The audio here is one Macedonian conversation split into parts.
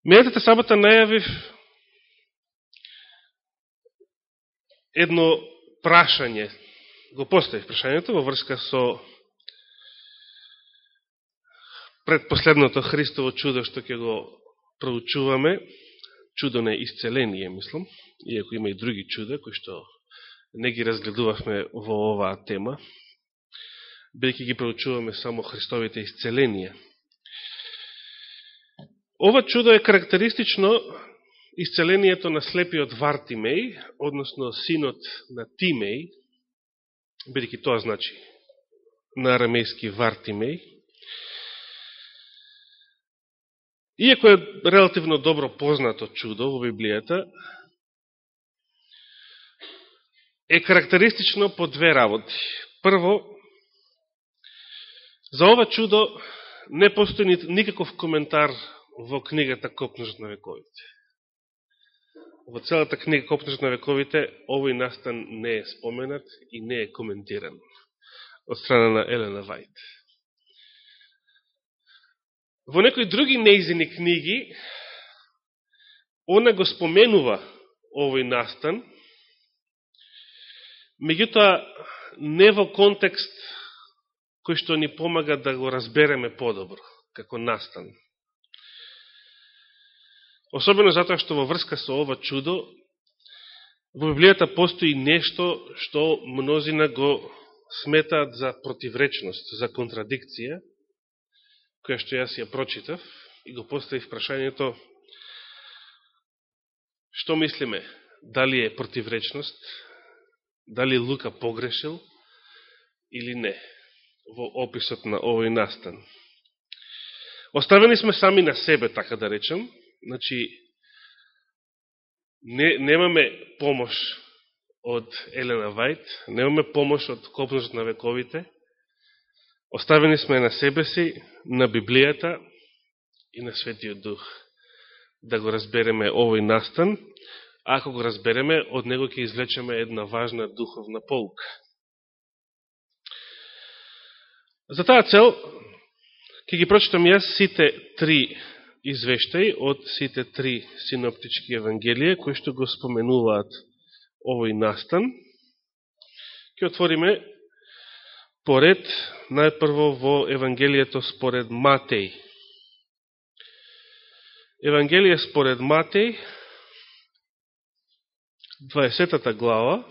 Минатата сабота најавив едно прашање. Го поставив прашањето во врска со предпоследното Христово чудо што ќе го проучуваме, чудо на исцеление, мислам, иако има и други чуда, кои што не ги разгледувавме во оваа тема, бидеќи ги проучуваме само Христовите исцеленија. Ова чудо е карактеристично исцелението на слепиот Вартимеј, односно синот на Тимеј, бидеќи тоа значи на арамејски Вартимеј, Иако е релативно добро познато чудо во Библијата, е карактеристично по две работи. Прво, за ова чудо не постои никаков коментар во книгата Копнежот на вековите. Во целата книга Копнежот на вековите овој настан не е споменат и не е коментиран од страна на Елена Вајт. Во некои други неизини книги, она го споменува овој настан, меѓутоа не во контекст кој што ни помага да го разбереме подобро, како настан. Особено затоа што во врска со ова чудо, во Библијата постои нешто што мнозина го сметаат за противречност, за контрадикција, која што јас ја прочитав и го поставив прашањето што мислиме, дали е противречност, дали Лука погрешил или не во описот на овој настан. Оставени сме сами на себе, така да речем, значи не, немаме помош од Елена Вајт, немаме помош од Копножот на вековите, Оставени сме на себе си, на Библијата и на Светиот Дух да го разбереме овој настан, а ако го разбереме, од него ќе извлечеме една важна духовна полка. За таа цел, ќе ги прочитам јас сите три извештај од сите три синоптички евангелија, кои што го споменуваат овој настан. Ке отвориме поред, најпрво во Евангелието според Матеј. Евангелие според Матеј, 20 глава,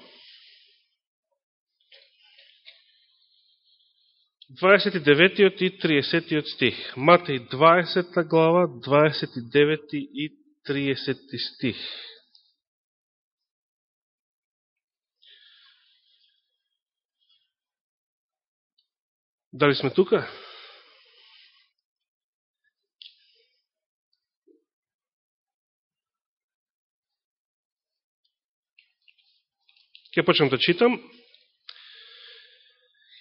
29 и 30 стих. Матеј 20 глава, 29 и 30 стих. Дали сме тука? Ке почнем да читам.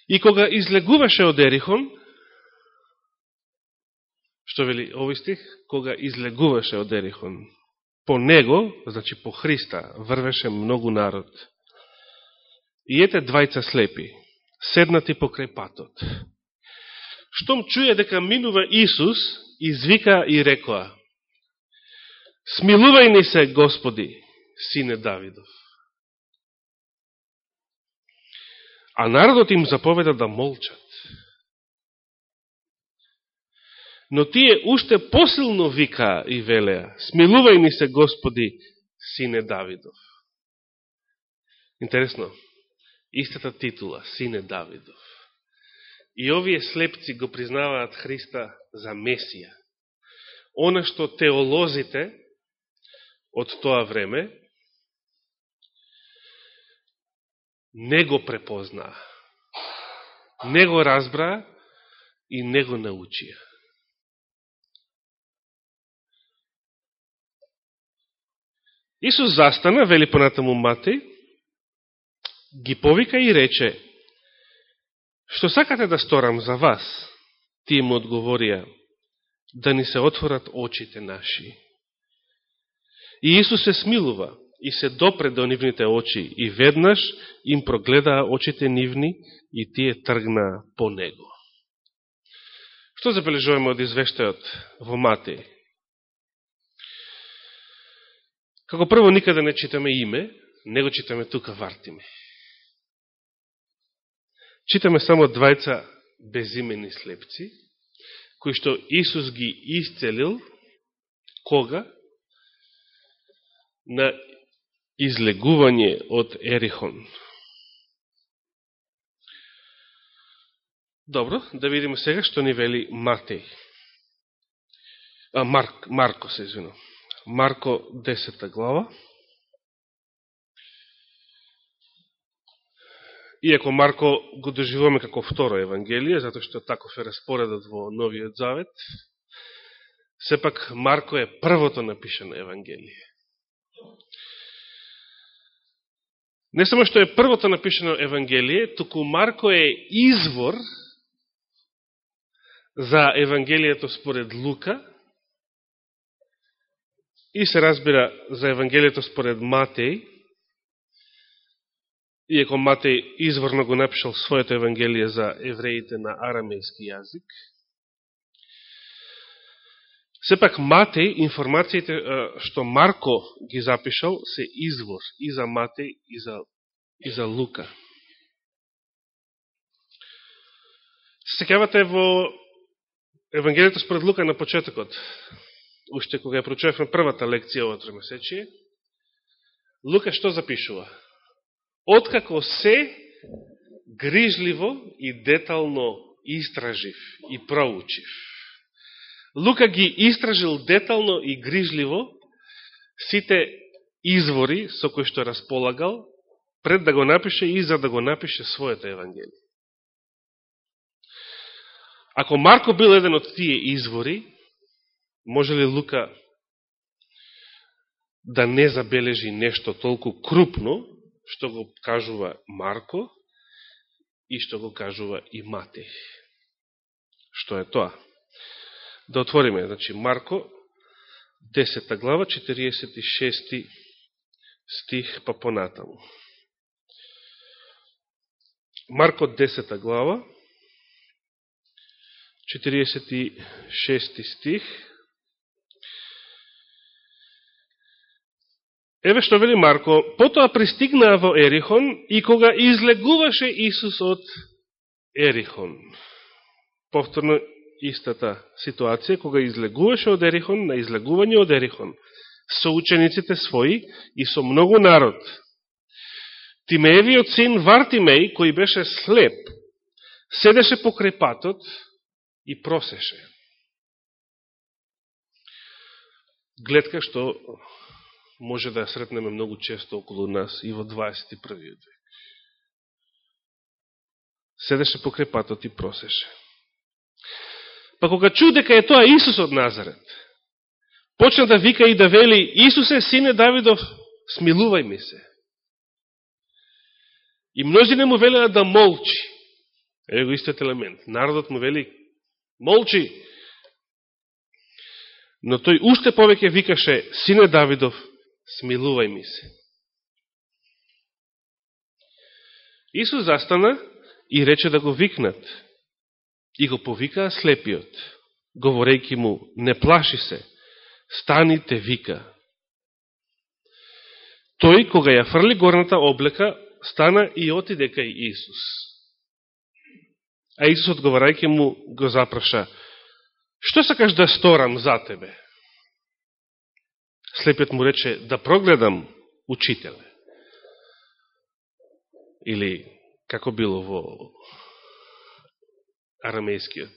И кога излегуваше од Ерихон, што вели овој стих, кога излегуваше од Ерихон, по него, значи по Христа, врвеше многу народ. И ете двајца слепи, седнати покрај патот. Штом чуе дека минува Исус, извика и рекоа, Смилувај ни се, Господи, сине Давидов. А народот им заповеда да молчат. Но тие уште посилно вика и велеа, смилувај ни се, Господи, сине Давидов. Интересно, истата титула, сине Давидов. И овие слепци го признаваат Христа за Месија. Оно што теолозите од тоа време не го препознаа, не го разбраа и не го научија. Исус застана, вели понатаму Матеј, ги повика и рече, што сакате да сторам за вас? Тие му одговорија, да ни се отворат очите наши. И Исус се смилува и се допре до нивните очи и веднаш им прогледаа очите нивни и тие тргнаа по него. Што забележуваме од извештајот во Матеј? Како прво никаде не читаме име, не го читаме тука Вартиме. Читаме само двајца безимени слепци, кои што Исус ги исцелил, кога? На излегување од Ерихон. Добро, да видиме сега што ни вели Матеј. А, Марк, Марко се извинам. Марко 10 глава. Иако Марко го доживуваме како второ Евангелие, затоа што таков е распоредот во Новиот Завет, сепак Марко е првото напишано Евангелие. Не само што е првото напишано Евангелие, туку Марко е извор за Евангелието според Лука и се разбира за Евангелието според Матеј, иако Матеј изворно го напишал своето Евангелие за евреите на арамејски јазик. Сепак Матеј, информациите што Марко ги запишал, се извор и за Матеј и за, и за Лука. Секавате во Евангелието според Лука на почетокот, уште кога ја прочувавме првата лекција ова тремесечие, Лука што запишува? откако се грижливо и детално истражив и проучив. Лука ги истражил детално и грижливо сите извори со кои што располагал, пред да го напише и за да го напише своето Евангелие. Ако Марко бил еден од тие извори, може ли Лука да не забележи нешто толку крупно, што го кажува Марко и што го кажува и Матеј. Што е тоа? Да отвориме, значи Марко, 10 глава, 46 стих па понатаму. Марко 10 глава, 46 стих, Еве што вели Марко, потоа пристигнаа во Ерихон и кога излегуваше Исус од Ерихон. Повторно истата ситуација, кога излегуваше од Ерихон, на излегување од Ерихон, со учениците своји и со многу народ. Тимеевиот син Вартимеј, кој беше слеп, седеше покрај патот и просеше. Гледка што може да ја сретнеме многу често околу нас и во 21. век. Седеше покрај патот и просеше. Па кога чу дека е тоа Исус од Назарет, почна да вика и да вели, Исусе, сине Давидов, смилувај ми се. И множи му велеа да молчи. Еве го истиот елемент. Народот му вели, молчи. Но тој уште повеќе викаше, сине Давидов, смилувај ми се. Исус застана и рече да го викнат. И го повикаа слепиот, говорејќи му, не плаши се, стани те вика. Тој, кога ја фрли горната облека, стана и отиде кај Исус. А Исус, одговарајќи му, го запраша, што сакаш да сторам за тебе? Слепиот му рече, да прогледам учителе. Или, како било во арамејскиот.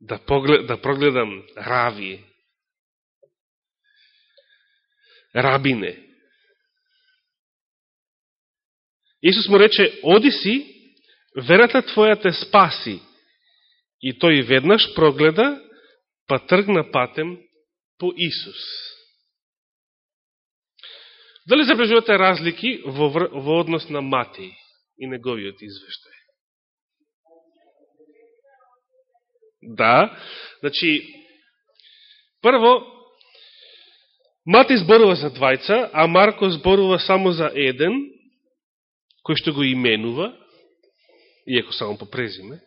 Да, поглед, да прогледам рави, рабине. Исус му рече, оди си, верата твоја те спаси. И тој веднаш прогледа па тргна патем по Исус. Дали забележувате разлики во, во однос на Матеј и неговиот извештај? Да, значи, прво, Мати зборува за двајца, а Марко зборува само за еден, кој што го именува, иако само по презиме,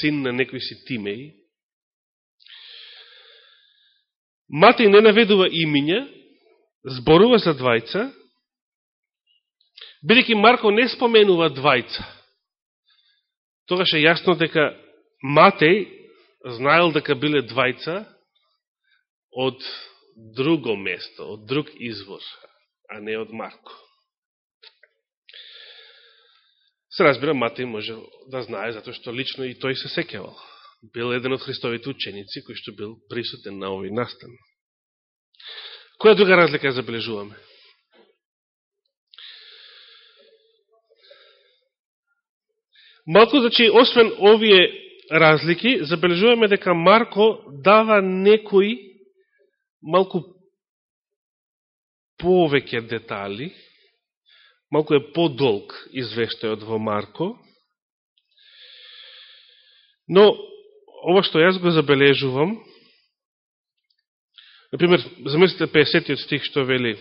син на некој си Тимеј, Мати не наведува имиња, зборува за двајца, бидеќи Марко не споменува двајца. Тогаш е јасно дека Матеј знаел дека биле двајца од друго место, од друг извор, а не од Марко. Се разбира, Матеј може да знае, затоа што лично и тој се секевал. Бил еден од Христовите ученици, кој што бил присутен на овој настан. Која друга разлика забележуваме? Малко, значи, освен овие разлики, забележуваме дека Марко дава некои малку повеќе детали, малку е подолг извештајот во Марко, но ова што јас го забележувам, например, замислите 50 стих што вели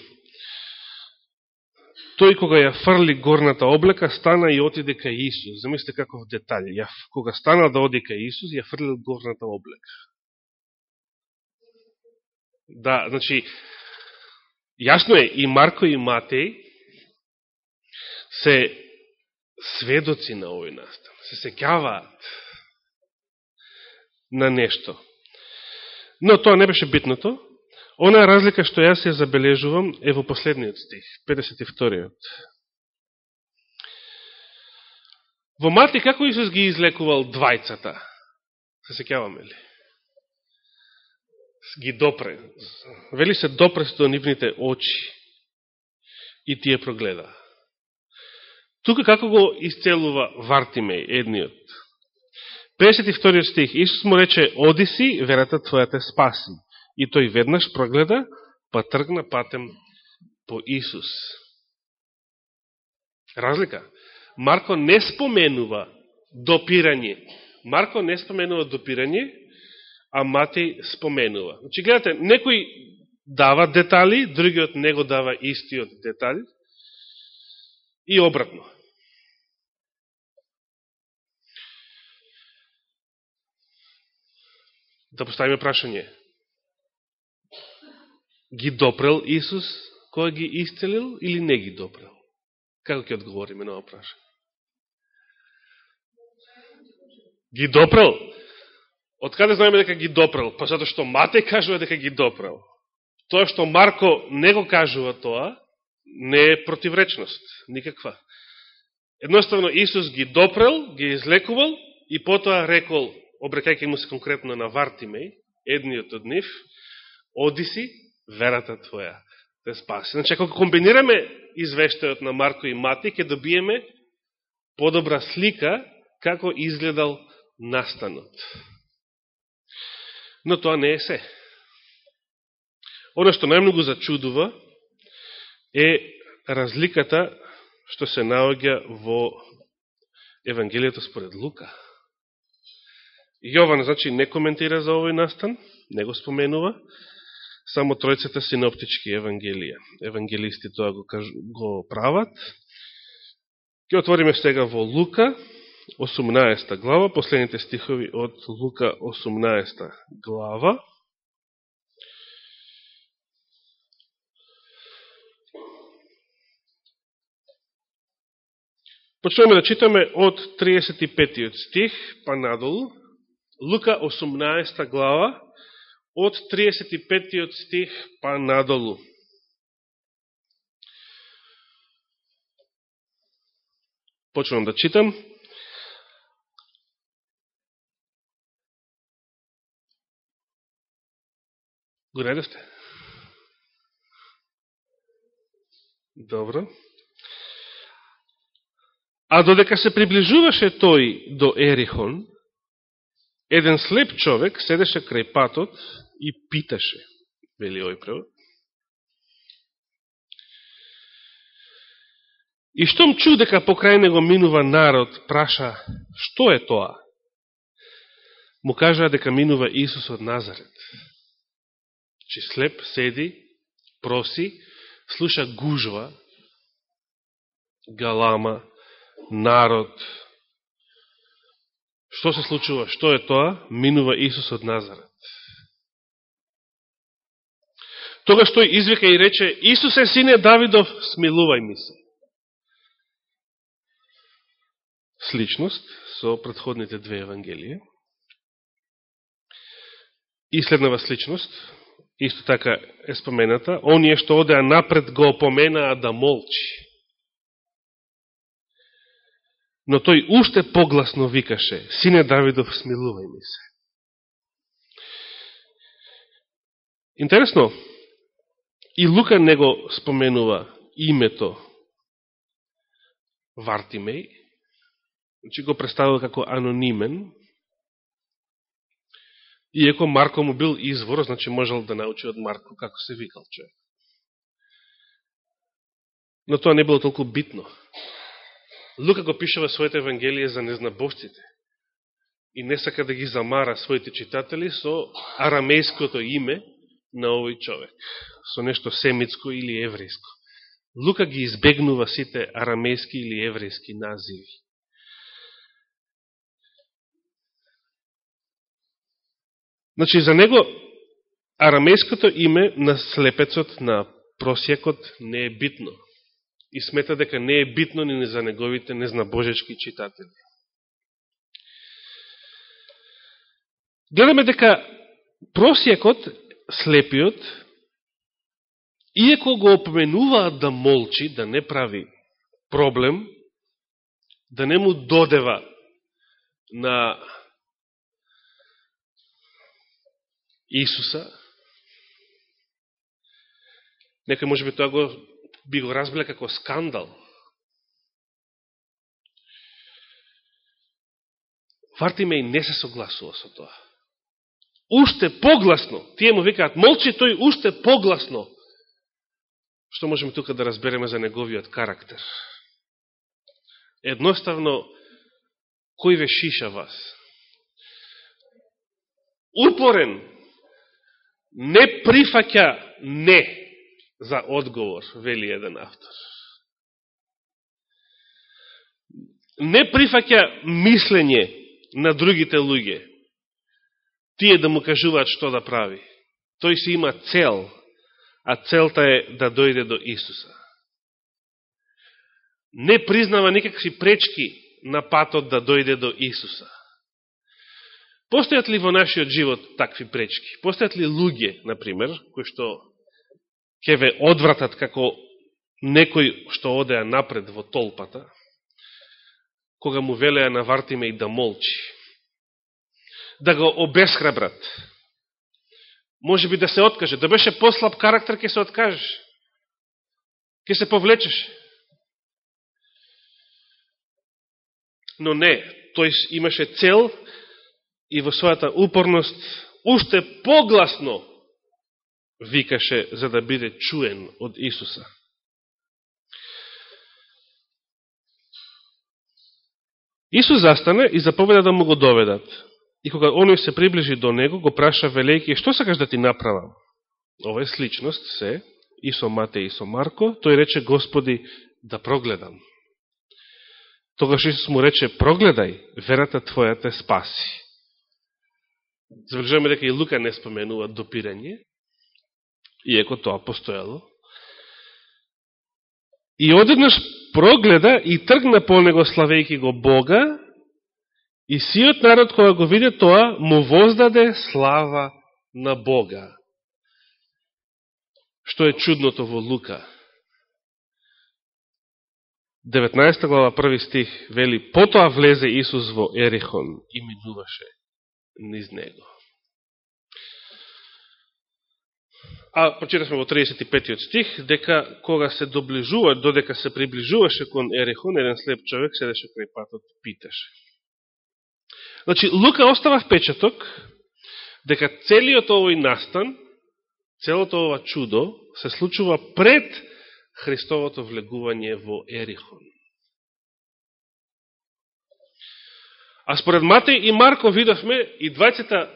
Тој кога ја фрли горната облека, стана и отиде кај Исус. Замислите каков детаљ. Ја, кога стана да оди кај Исус, ја фрли горната облека. Да, значи, јасно е, и Марко и Матеј се сведоци на овој настан, се секјаваат на нешто. Но тоа не беше битното. Она разлика што јас ја забележувам е во последниот стих, 52-иот. Во Мати како Исус ги излекувал двајцата? Се секјаваме ли? Ги допре. Вели се допре до нивните очи и тие прогледа. Тука како го исцелува Вартимеј, едниот? 52 стих. Исус му рече, оди си, верата твојата спаси. И тој веднаш прогледа, па тргна патем по Исус. Разлика. Марко не споменува допирање. Марко не споменува допирање, а Матеј споменува. Значи, гледате, некој дава детали, другиот него дава истиот детали и обратно. Да поставиме прашање. Ги допрел Исус кој ги исцелил или не ги допрел? Како ќе одговориме на ова прашање? Ги допрел? Од каде знаеме дека ги допрел? Па затоа што Матеј кажува дека ги допрел. Тоа што Марко не го кажува тоа, не е противречност, никаква. Едноставно Исус ги допрел, ги излекувал и потоа рекол, обрекајќи му се конкретно на Вартимеј, едниот од нив, оди си, верата твоја те спаси. Значи, ако комбинираме извештајот на Марко и Мати, ќе добиеме подобра слика како изгледал настанот. Но тоа не е се. Оно што најмногу зачудува е разликата што се наоѓа во Евангелието според Лука. Јован, значи, не коментира за овој настан, не го споменува, само тројцата синоптички евангелија. Евангелисти тоа го, каж, го прават. Ке отвориме сега во Лука, 18 глава, последните стихови од Лука 18 глава. Почнеме да читаме од 35 стих па надолу. Лука 18 глава, од 35 стих па надолу. Почнувам да читам. Го најдевте? Добро. А додека се приближуваше тој до Ерихон, еден слеп човек седеше крај патот и питаше, вели овој превод. И штом чу дека покрај него минува народ, праша, што е тоа? Му кажа дека минува Исус од Назарет. Че слеп седи, проси, слуша гужва, галама, народ, Што се случува? Што е тоа? Минува Исус од Назарет. Тогаш тој извика и рече, Исус е сине Давидов, смилувај ми се. Сличност со предходните две Евангелија. И следнава сличност, исто така е спомената, оние што одеа напред го опоменаа да молчи. Но тој уште погласно викаше, сине Давидов, смилувај ми се. Интересно, и Лука не го споменува името Вартимеј, значи го представил како анонимен, иеко Марко му бил извор, значи можел да научи од Марко како се викал човек. Но тоа не било толку битно. Лука го пише во своите евангелие за незнабовците и не сака да ги замара своите читатели со арамејското име на овој човек, со нешто семитско или еврејско. Лука ги избегнува сите арамејски или еврејски називи. Значи, за него арамејското име на слепецот, на просјекот не е битно. И смета дека не е битно ни за неговите незнабожечки читатели. Гледаме дека просјекот, слепиот, иеко го опоменуваат да молчи, да не прави проблем, да не му додева на Исуса, некој може би тоа го, би го разбиле како скандал. Вартимеј и не се согласува со тоа. Уште погласно, тие му викаат, молчи тој уште погласно. Што можеме тука да разбереме за неговиот карактер? Едноставно, кој ве шиша вас? Упорен, не прифаќа не за одговор, вели еден автор. Не прифаќа мислење на другите луѓе, тие да му кажуваат што да прави. Тој си има цел, а целта е да дојде до Исуса. Не признава никакви пречки на патот да дојде до Исуса. Постојат ли во нашиот живот такви пречки? Постојат ли луѓе, например, кои што ќе ве одвратат како некој што одеа напред во толпата, кога му велеа на Вартиме и да молчи, да го обесхрабрат, може би да се откаже, да беше послаб карактер, ќе се откажеш, ќе се повлечеш. Но не, тој имаше цел и во својата упорност уште погласно викаше за да биде чуен од Исуса. Исус застане и заповеда да му го доведат. И кога оној се приближи до него, го праша велејки, што сакаш да ти направам? Ова е сличност, се, и со Мате и со Марко. Тој рече, Господи, да прогледам. Тогаш Исус му рече, прогледај, верата Твојата спаси. Забележаме дека и Лука не споменува допирање, иеко тоа постоело. И одеднаш прогледа и тргна по него славејки го Бога, и сиот народ кога го виде тоа, му воздаде слава на Бога. Што е чудното во Лука? 19 глава, први стих, вели, потоа влезе Исус во Ерихон и минуваше низ него. А прочитавме во 35 стих, дека кога се доближува, додека се приближуваше кон Ерихон, еден слеп човек седеше кај патот, питаше. Значи, Лука остава впечаток дека целиот овој настан, целото ова чудо, се случува пред Христовото влегување во Ерихон. А според Матеј и Марко видовме и двајцата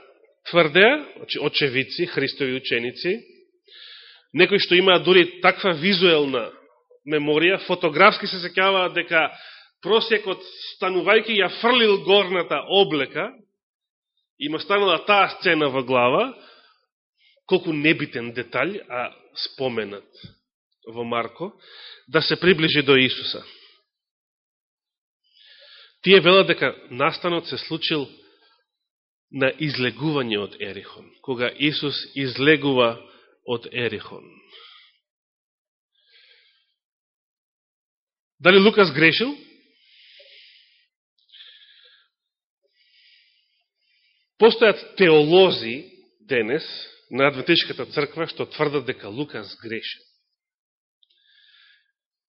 тврдеа, значи очевици, Христови ученици, некои што имаат дури таква визуелна меморија, фотографски се секјаваат дека просекот станувајќи ја фрлил горната облека, има станала таа сцена во глава, колку небитен деталј, а споменат во Марко, да се приближи до Исуса. Тие велат дека настанот се случил на излегување од Ерихон, кога Исус излегува од Ерихон. Дали Лукас грешил? Постојат теолози денес на Адвентичката црква што тврдат дека Лукас грешил.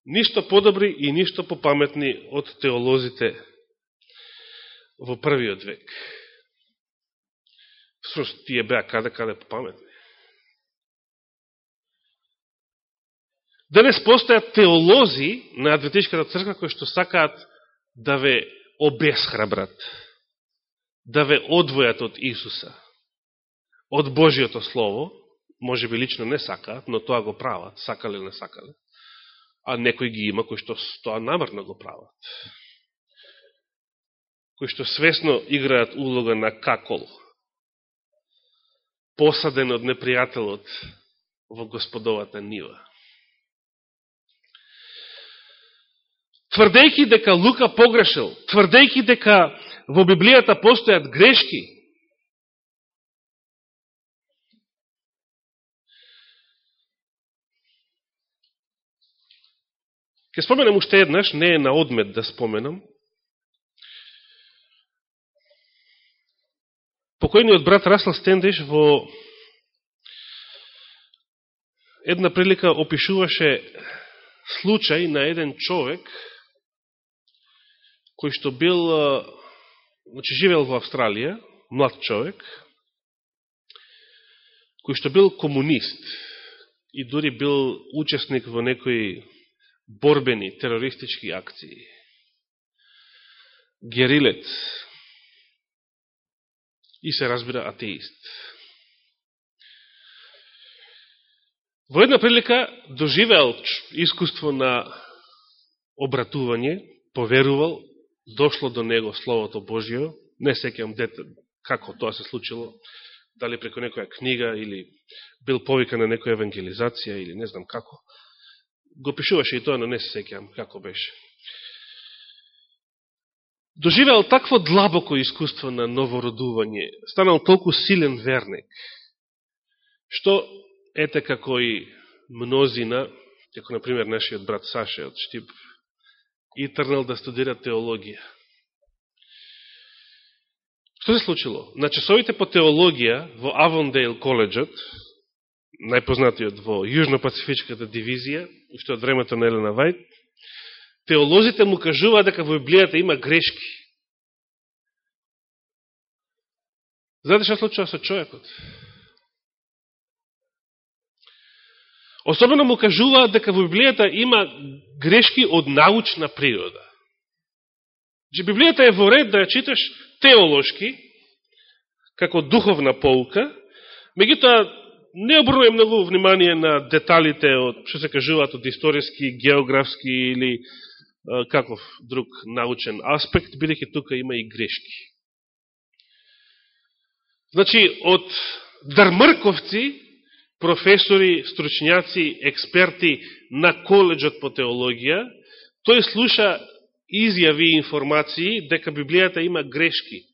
Ништо подобри и ништо попаметни од теолозите во првиот век. Всушност, тие беа каде-каде попаметни. Денес постојат теолози на Адвентичката црква кои што сакаат да ве обесхрабрат да ве одвојат од Исуса, од Божиото Слово, може би лично не сакаат, но тоа го прават, сакале или не сакале, а некои ги има кои што тоа намерно го прават. Кои што свесно играат улога на какол, посаден од непријателот во господовата нива. Тврдејки дека Лука погрешил, тврдејки дека во Библијата постојат грешки, Ке споменам уште еднаш, не е на одмет да споменам. Покојниот брат Расл Стендиш во една прилика опишуваше случај на еден човек кој што бил значи, живел во Австралија, млад човек, кој што бил комунист и дури бил учесник во некои борбени терористички акции. герилет и се разбира атеист. Во една прилика доживеал искуство на обратување, поверувал дошло до него Словото Божио, не секам дете како тоа се случило, дали преко некоја книга или бил повикан на некоја евангелизација или не знам како. Го пишуваше и тоа, но не се секам како беше. Доживеал такво длабоко искуство на новородување, станал толку силен верник, што ете како и мнозина, како например нашиот брат Саше од Штип, и трнал да студира теологија. Што се случило? На часовите по теологија во Авондейл коледжот, најпознатиот во Јужно-Пацифичката дивизија, уште од времето на Елена Вајт, теолозите му кажуваат дека во Библијата има грешки. Знаете што случува со човекот? Особено му кажуваат дека во Библијата има грешки од научна природа. Че Библијата е во ред да ја читаш теолошки, како духовна полка, меѓутоа не обрнуе многу внимание на деталите од што се кажуваат од историски, географски или каков друг научен аспект, бидејќи тука има и грешки. Значи, од дармрковци професори, стручњаци, експерти на коледжот по теологија, тој слуша изјави информации дека Библијата има грешки.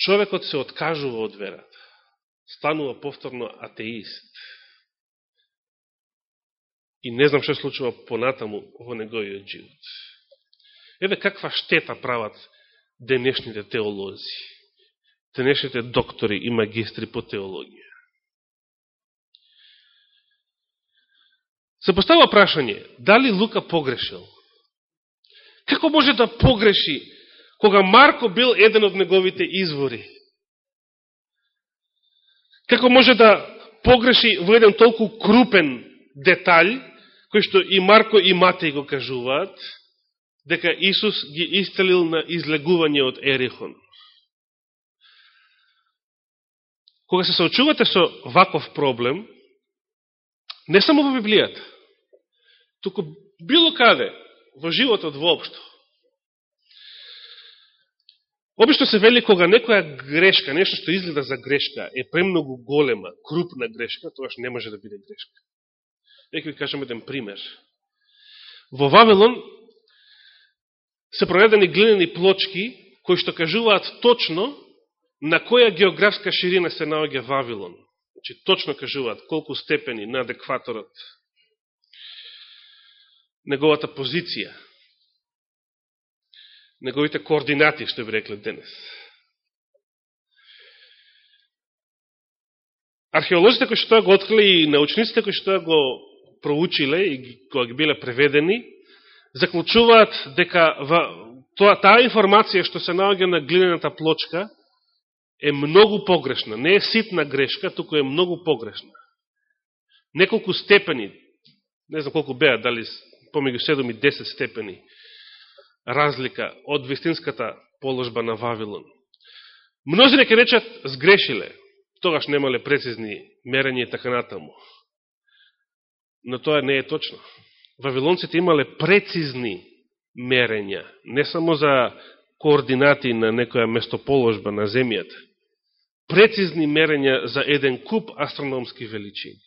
Човекот се откажува од верата. Станува повторно атеист. И не знам што случува понатаму во неговиот живот. Еве каква штета прават денешните теолози, денешните доктори и магистри по теологија. Се поставува прашање, дали Лука погрешил? Како може да погреши, кога Марко бил еден од неговите извори? Како може да погреши во еден толку крупен деталј, кој што и Марко и Матеј го кажуваат, дека Исус ги исцелил на излегување од Ерихон. Кога се соочувате со ваков проблем, не само во Библијата, туку било каде, во животот воопшто. Обично се вели кога некоја грешка, нешто што изгледа за грешка, е премногу голема, крупна грешка, тоа што не може да биде грешка. Нека ви кажем еден пример. Во Вавилон се проведени глинени плочки кои што кажуваат точно на која географска ширина се наоѓа Вавилон че точно кажуваат колку степени на адекваторот неговата позиција, неговите координати, што би рекле денес. Археолозите кои што тоа го открили и научниците кои што тоа го проучиле и кои ги биле преведени, заклучуваат дека тоа, таа информација што се наоѓа на глинената плочка е многу погрешна. Не е ситна грешка, туку е многу погрешна. Неколку степени, не знам колку беа, дали помеѓу 7 и 10 степени разлика од вистинската положба на Вавилон. Мнозине ке речат сгрешиле, тогаш немале прецизни мерења и така натаму. Но тоа не е точно. Вавилонците имале прецизни мерења, не само за координати на некоја местоположба на земјата, прецизни мерења за еден куп астрономски величини.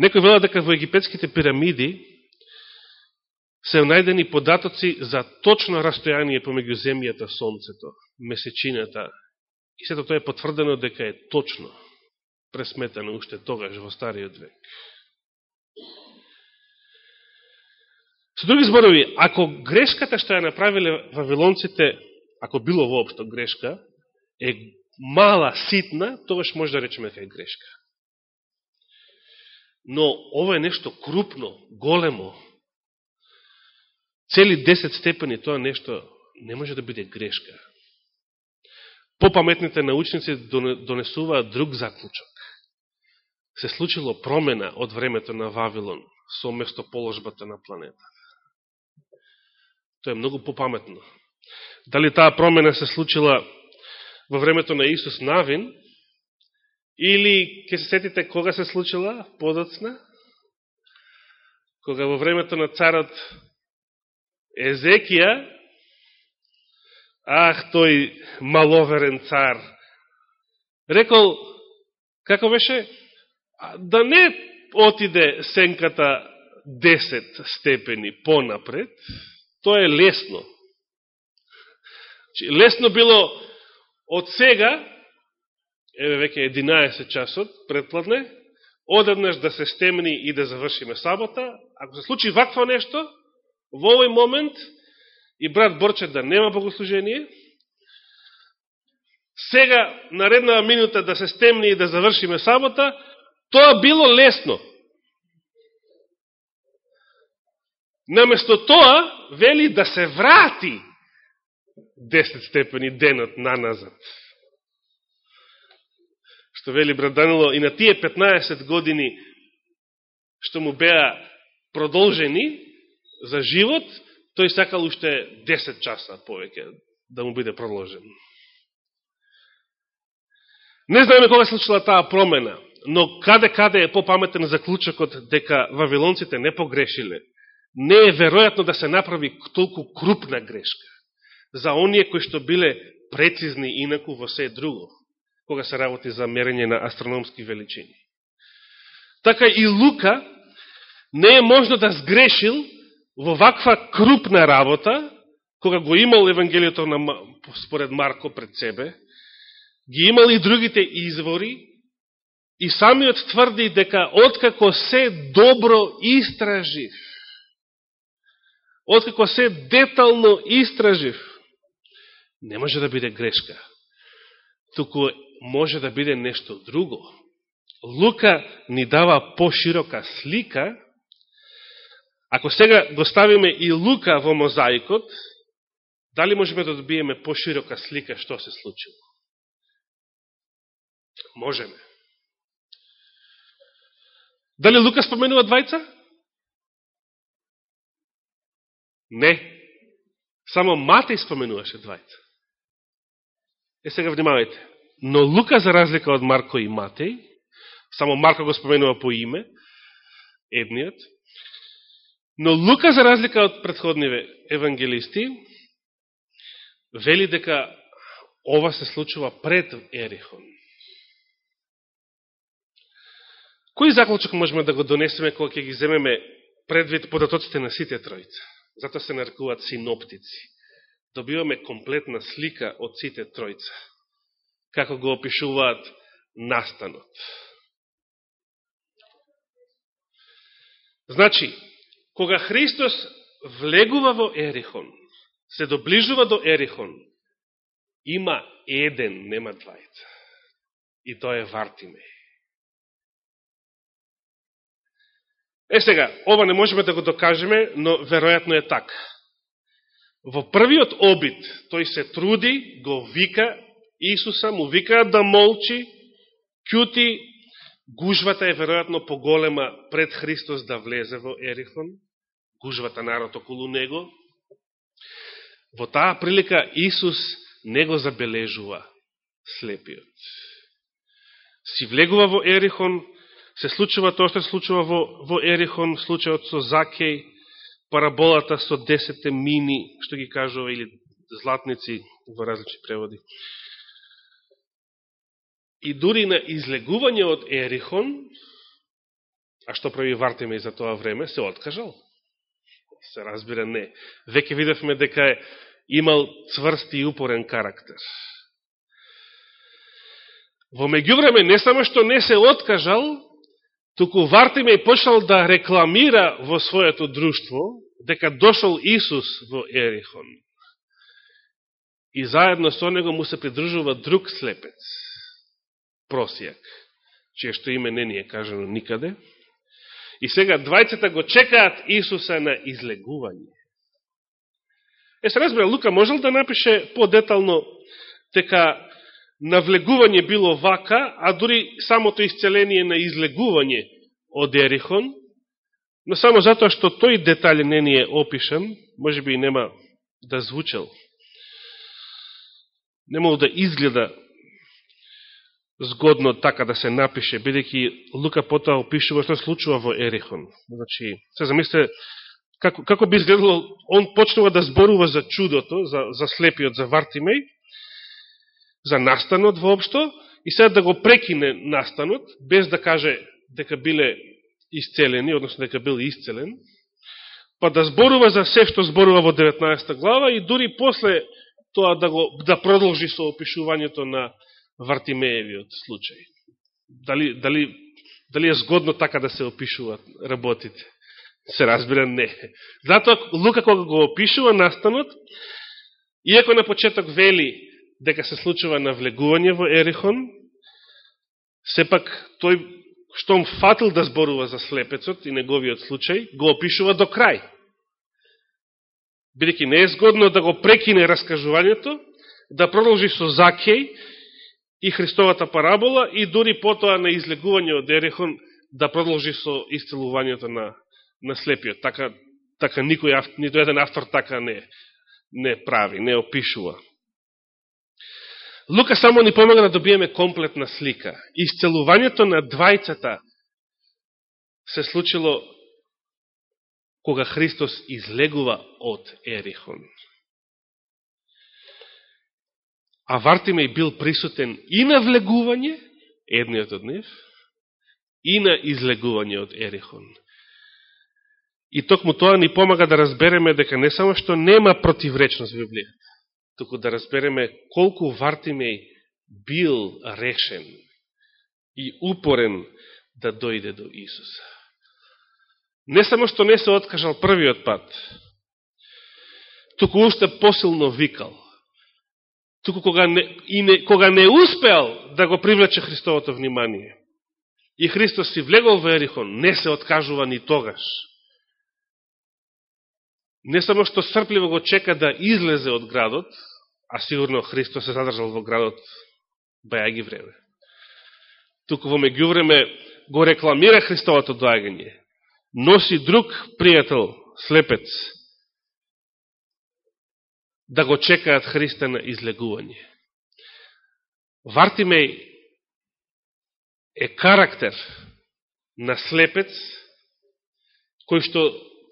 Некој велат дека во египетските пирамиди се најдени податоци за точно растојание помеѓу земјата, сонцето, месечината. И сето тоа е потврдено дека е точно пресметано уште тогаш во Стариот век. Со други зборови, ако грешката што ја направиле вавилонците, ако било воопшто грешка, е мала, ситна, тогаш може да речеме дека е грешка. Но ова е нешто крупно, големо. Цели 10 степени тоа нешто не може да биде грешка. Попаметните научници донесуваат друг заклучок. Се случило промена од времето на Вавилон со местоположбата на планетата. Тоа е многу попаметно. Дали таа промена се случила во времето на Исус Навин, или ќе се сетите кога се случила подоцна? Кога во времето на царот Езекија, ах, тој маловерен цар, рекол, како беше, да не отиде сенката 10 степени понапред, тоа е лесно. Лесно било од сега, еве веќе 11 часот, предпладне, одеднаш да се стемни и да завршиме сабота. Ако се случи вакво нешто, во овој момент, и брат Борче да нема богослужение, сега, наредна минута да се стемни и да завршиме сабота, тоа било лесно. Наместо тоа, вели да се врати 10 степени денот на назад. Што вели брат Данило, и на тие 15 години што му беа продолжени за живот, тој сакал уште 10 часа повеќе да му биде продолжен. Не знаеме кога се случила таа промена, но каде-каде е попаметен заклучокот дека вавилонците не погрешиле не е веројатно да се направи толку крупна грешка за оние кои што биле прецизни инаку во се друго, кога се работи за мерење на астрономски величини. Така и Лука не е можно да сгрешил во ваква крупна работа, кога го имал Евангелието на, според Марко пред себе, ги имал и другите извори, и самиот тврди дека откако се добро истражив, откако се детално истражив, не може да биде грешка, туку може да биде нешто друго. Лука ни дава поширока слика, ако сега го ставиме и Лука во мозаикот, дали можеме да добиеме поширока слика што се случило? Можеме. Дали Лука споменува двајца? Не. Само Матеј споменуваше двајца. Е, сега внимавајте. Но Лука, за разлика од Марко и Матеј, само Марко го споменува по име, едниот, но Лука, за разлика од предходниве евангелисти, вели дека ова се случува пред Ерихон. Кој заклучок можеме да го донесеме кога ќе ги земеме предвид податоците на сите тројца? Зато се нарекуваат синоптици. Добиваме комплетна слика од сите тројца. Како го опишуваат настанот. Значи, кога Христос влегува во Ерихон, се доближува до Ерихон, има еден, нема двајца. И тоа е Вартиме. Е сега, ова не можеме да го докажеме, но веројатно е така. Во првиот обид, тој се труди, го вика Исуса, му викаат да молчи, кјути, гужвата е веројатно поголема пред Христос да влезе во Ерихон, гужвата народ околу него. Во таа прилика Исус не го забележува слепиот. Си влегува во Ерихон, се случува тоа што се случува во, во Ерихон, случајот со Закеј, параболата со десете мини, што ги кажува, или златници во различни преводи. И дури на излегување од Ерихон, а што прави Вартиме за тоа време, се откажал. Се разбира не. Веќе видевме дека е имал цврст и упорен карактер. Во меѓувреме, не само што не се откажал, туку Вартиме почнал да рекламира во своето друштво дека дошол Исус во Ерихон. И заедно со него му се придружува друг слепец, просијак, чие што име не ни е кажано никаде. И сега двајцата го чекаат Исуса на излегување. Е, се разбира, Лука можел да напише по-детално дека навлегување било вака, а дури самото исцеление на излегување од Ерихон, но само затоа што тој детали не ни е опишан, може би и нема да звучел. Немало да изгледа згодно така да се напише, бидејќи Лука потоа опишува што случува во Ерихон. Значи, се замисле, како, како би изгледало, он почнува да зборува за чудото, за, за слепиот, за Вартимеј, за настанот воопшто, и сега да го прекине настанот, без да каже дека биле исцелени, односно дека бил исцелен, па да зборува за се што зборува во 19 глава и дури после тоа да, го, да продолжи со опишувањето на Вартимеевиот случај. Дали, дали, дали е згодно така да се опишуваат работите? Се разбира не. Затоа Лука кога го опишува настанот, иако на почеток вели дека се случува навлегување во Ерихон, сепак тој штом фатил да зборува за слепецот и неговиот случај, го опишува до крај. Бидеќи не е згодно да го прекине раскажувањето, да продолжи со Закеј и Христовата парабола и дури потоа на излегување од Ерихон да продолжи со исцелувањето на на слепиот. Така, така никој, нито еден автор така не, не прави, не опишува. Лука само ни помага да добиеме комплетна слика. Исцелувањето на двајцата се случило кога Христос излегува од Ерихон. А Вартимеј бил присутен и на влегување, едниот од нив, и на излегување од Ерихон. И токму тоа ни помага да разбереме дека не само што нема противречност во Библијата, туку да разбереме колку Вартимеј бил решен и упорен да дојде до Исуса. Не само што не се откажал првиот пат, туку уште посилно викал. Туку кога не, и не, кога не успеал да го привлече Христовото внимание, и Христос си влегол во Ерихон, не се откажува ни тогаш не само што српливо го чека да излезе од градот, а сигурно Христос се задржал во градот бајаги време. Туку во меѓувреме го рекламира Христовото доагање. Носи друг пријател, слепец, да го чекаат Христа на излегување. Вартимеј е карактер на слепец, кој што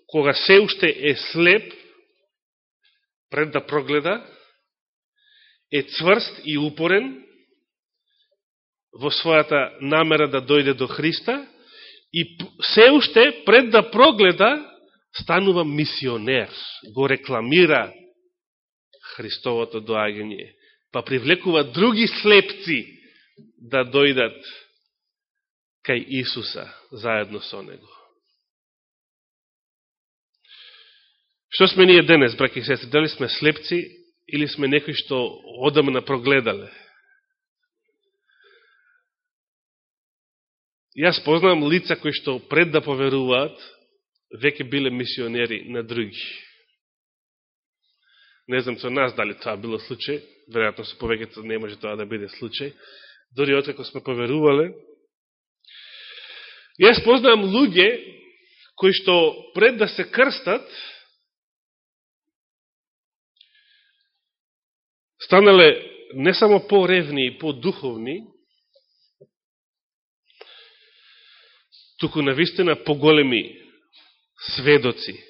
кога се уште е слеп, пред да прогледа, е цврст и упорен во својата намера да дојде до Христа и се уште пред да прогледа станува мисионер, го рекламира Христовото доагање, па привлекува други слепци да дојдат кај Исуса заедно со Него. Што сме ние денес, браки и сестри? Дали сме слепци или сме некои што одамна прогледале? Јас познавам лица кои што пред да поверуваат, веќе биле мисионери на други. Не знам со нас дали тоа било случај, веројатно со повеќето не може тоа да биде случај. Дори откако сме поверувале, Јас познавам луѓе кои што пред да се крстат станале не само по-ревни и по-духовни, туку навистина поголеми сведоци,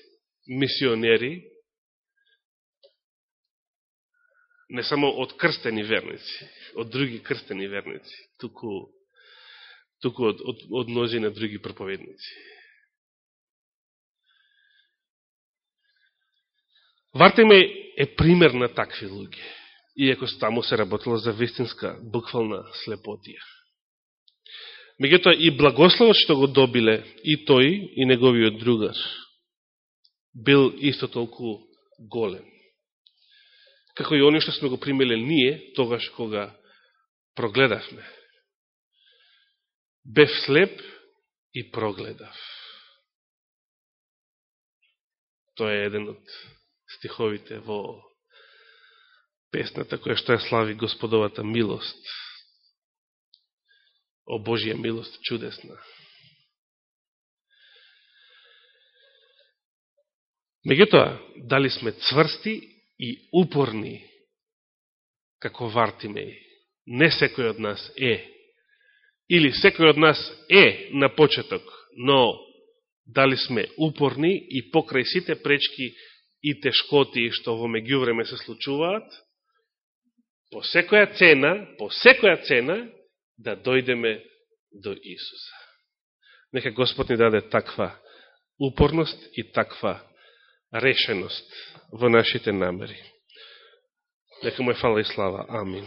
мисионери, не само од крстени верници, од други крстени верници, туку туку од, од, од ножи на други проповедници. Вартеме е пример на такви луѓе, иако таму се работело за вистинска, буквална слепотија. Меѓутоа и благословот што го добиле и тој и неговиот другар бил исто толку голем. Како и они што сме го примеле ние, тогаш кога прогледавме бев слеп и прогледав. Тоа е еден од стиховите во песната која што ја слави Господовата милост. О Божија милост чудесна. Меѓутоа, дали сме цврсти и упорни како Вартимеј? Не секој од нас е или секој од нас е на почеток, но дали сме упорни и покрај сите пречки и тешкоти што во меѓувреме се случуваат, по секоја цена, по секоја цена да дојдеме до Исуса. Нека Господ ни даде таква упорност и таква решеност во нашите намери. Нека му е фала и слава. Амин.